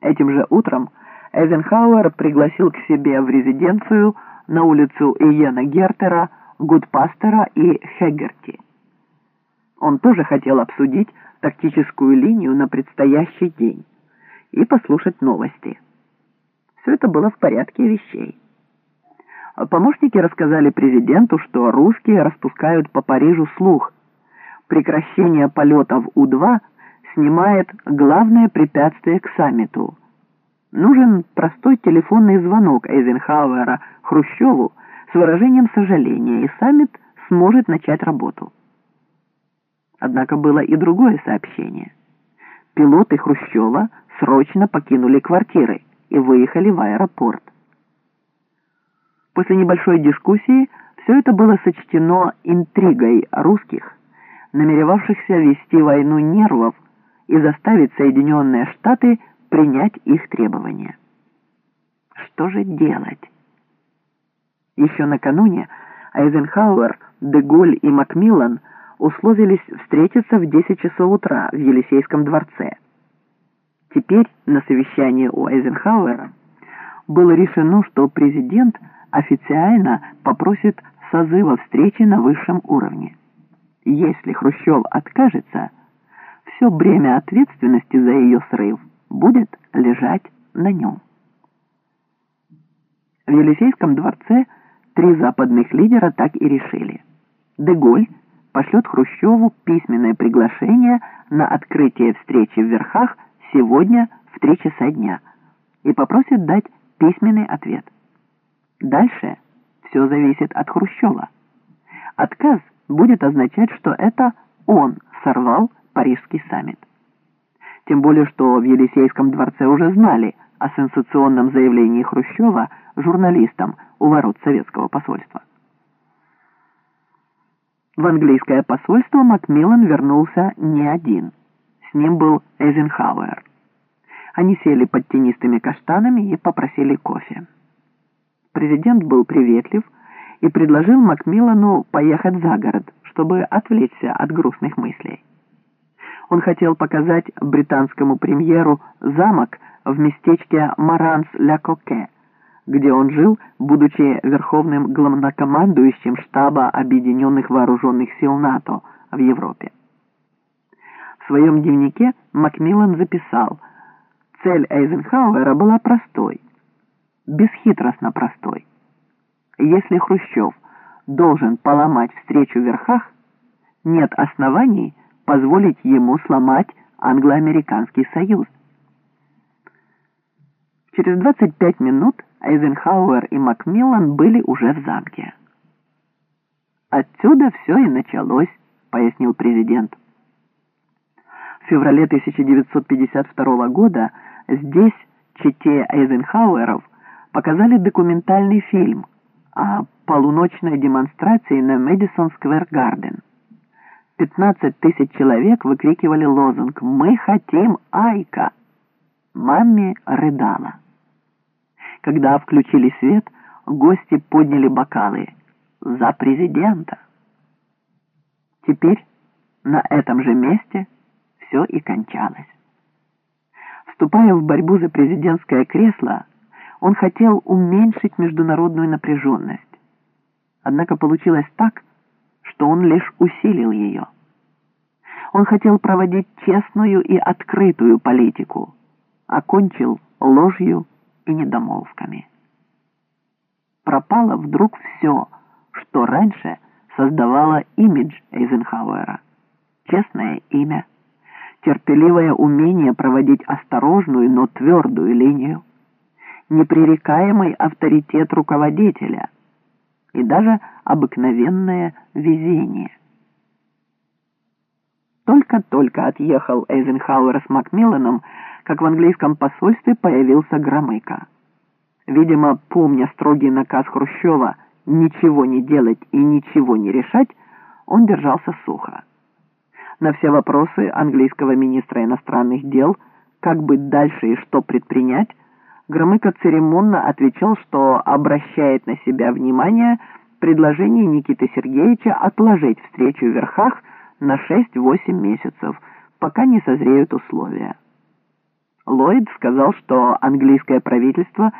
Этим же утром Эйзенхауэр пригласил к себе в резиденцию на улицу Иена Гертера, Гудпастера и Хегерти. Он тоже хотел обсудить тактическую линию на предстоящий день и послушать новости. Все это было в порядке вещей. Помощники рассказали президенту, что русские распускают по Парижу слух. Прекращение полетов У-2 снимает главное препятствие к саммиту. Нужен простой телефонный звонок Эйзенхауэра Хрущеву с выражением сожаления, и саммит сможет начать работу. Однако было и другое сообщение. Пилоты Хрущева срочно покинули квартиры и выехали в аэропорт. После небольшой дискуссии все это было сочтено интригой русских, намеревавшихся вести войну нервов и заставить Соединенные Штаты принять их требования. Что же делать? Еще накануне Айзенхауэр, Деголь и Макмиллан условились встретиться в 10 часов утра в Елисейском дворце. Теперь на совещании у Айзенхауэра было решено, что президент официально попросит созыва встречи на высшем уровне. Если Хрущев откажется, все бремя ответственности за ее срыв будет лежать на нем. В Елисейском дворце три западных лидера так и решили. Деголь пошлет Хрущеву письменное приглашение на открытие встречи в Верхах сегодня в три часа дня и попросит дать письменный ответ. Дальше все зависит от Хрущева. Отказ будет означать, что это он сорвал Парижский саммит. Тем более, что в Елисейском дворце уже знали о сенсационном заявлении Хрущева журналистам у ворот советского посольства. В английское посольство Макмиллан вернулся не один. С ним был Эйзенхауэр. Они сели под тенистыми каштанами и попросили кофе. Президент был приветлив и предложил Макмиллану поехать за город, чтобы отвлечься от грустных мыслей. Он хотел показать британскому премьеру замок в местечке Маранс-ля-Коке, где он жил, будучи верховным главнокомандующим штаба Объединенных Вооруженных Сил НАТО в Европе. В своем дневнике Макмиллан записал, цель Эйзенхауэра была простой, бесхитростно простой. Если Хрущев должен поломать встречу в верхах, нет оснований позволить ему сломать англо-американский союз. Через 25 минут Эйзенхауэр и Макмиллан были уже в замке. «Отсюда все и началось», — пояснил президент. В феврале 1952 года здесь, чете Эйзенхауэров, показали документальный фильм о полуночной демонстрации на Мэдисон Сквер Гарден. 15 тысяч человек выкрикивали лозунг «Мы хотим Айка!». Мамми рыдала. Когда включили свет, гости подняли бокалы за президента. Теперь на этом же месте все и кончалось. Вступая в борьбу за президентское кресло, он хотел уменьшить международную напряженность. Однако получилось так, что он лишь усилил ее. Он хотел проводить честную и открытую политику, окончил ложью и недомолвками. Пропало вдруг все, что раньше создавало имидж Эйзенхауэра. Честное имя, терпеливое умение проводить осторожную, но твердую линию, непререкаемый авторитет руководителя и даже обыкновенное везение. Только-только отъехал Эйзенхауэр с Макмилланом, как в английском посольстве появился Громыко. Видимо, помня строгий наказ Хрущева ничего не делать и ничего не решать, он держался сухо. На все вопросы английского министра иностранных дел, как быть дальше и что предпринять, Громыко церемонно отвечал, что обращает на себя внимание предложение Никиты Сергеевича отложить встречу в Верхах на 6-8 месяцев, пока не созреют условия. Ллойд сказал, что английское правительство